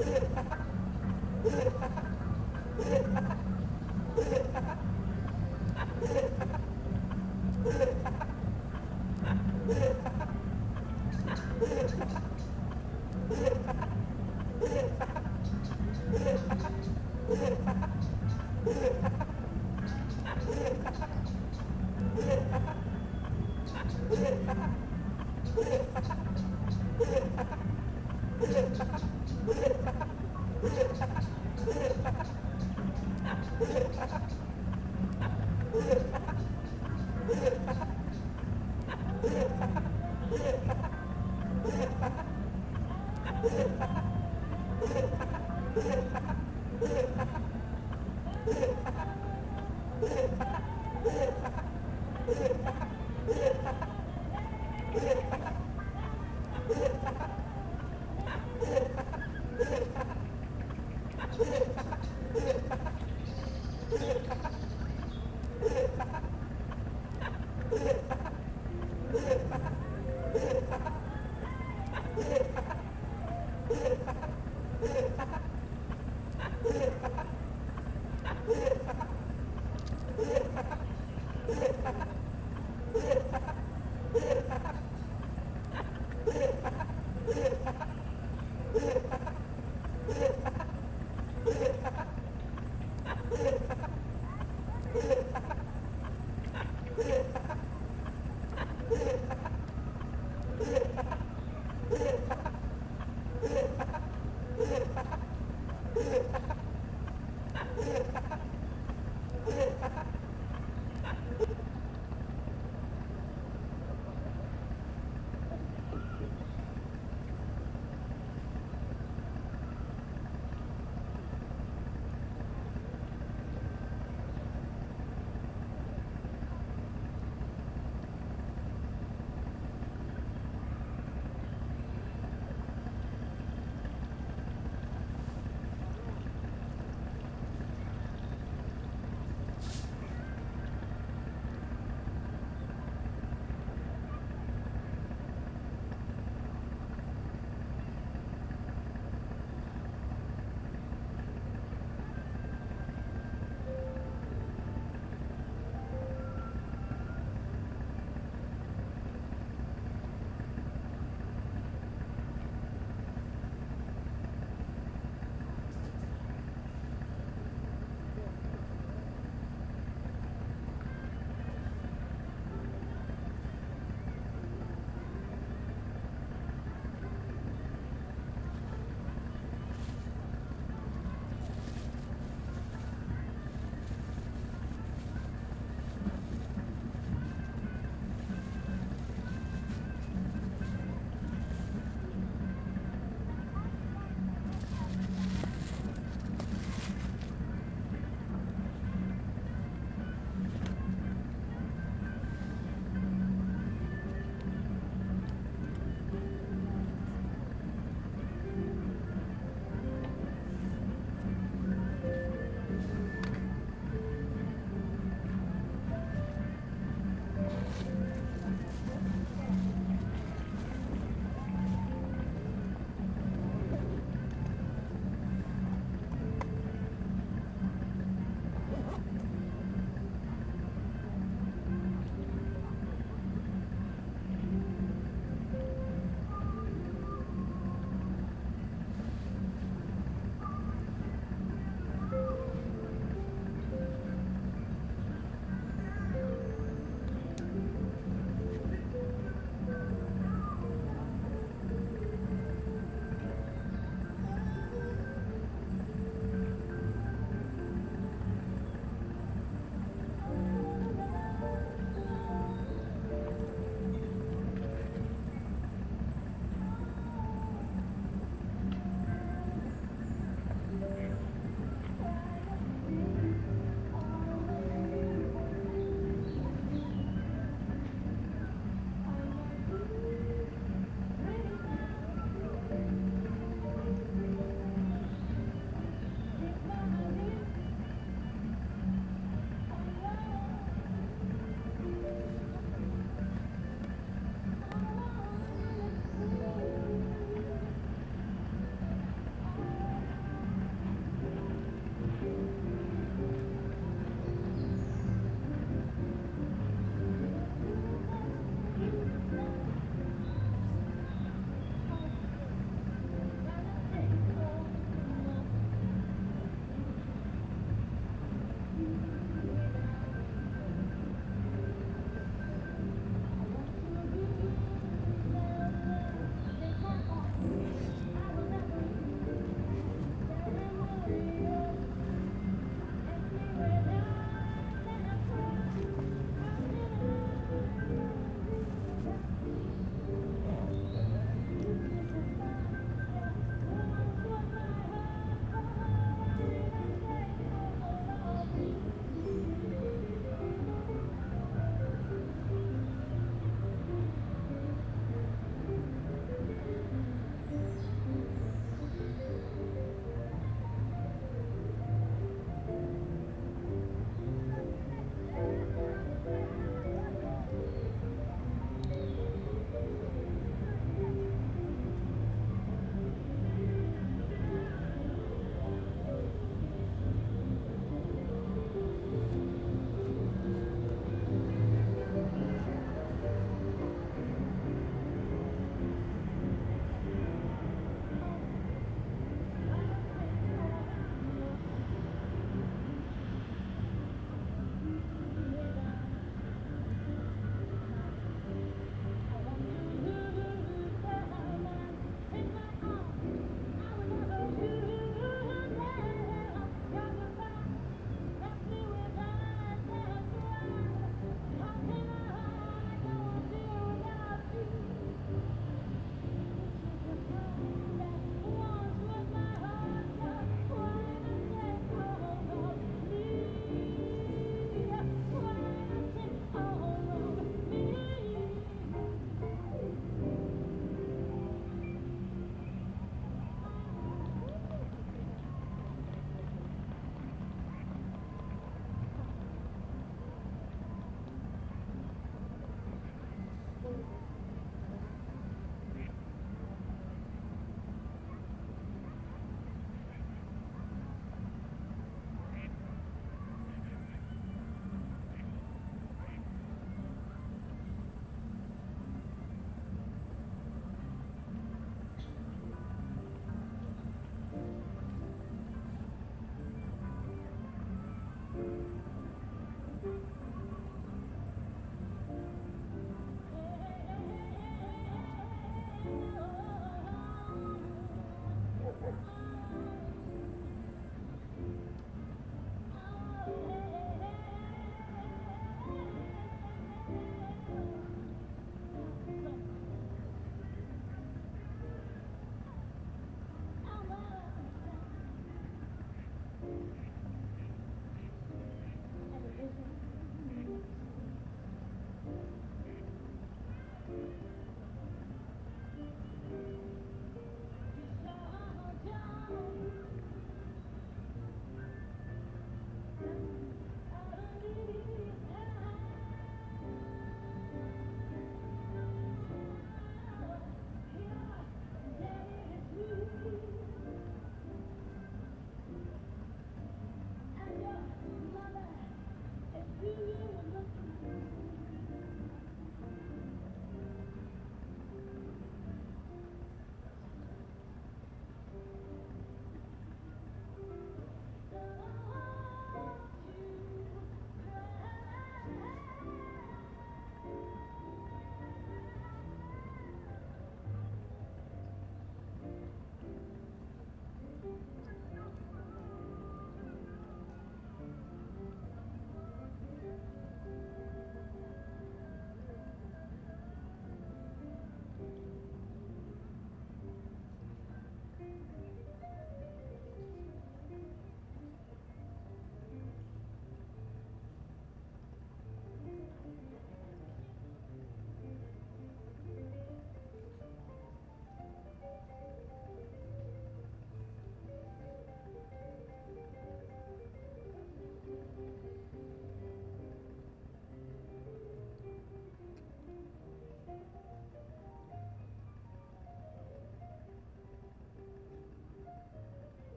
Ha ha ha!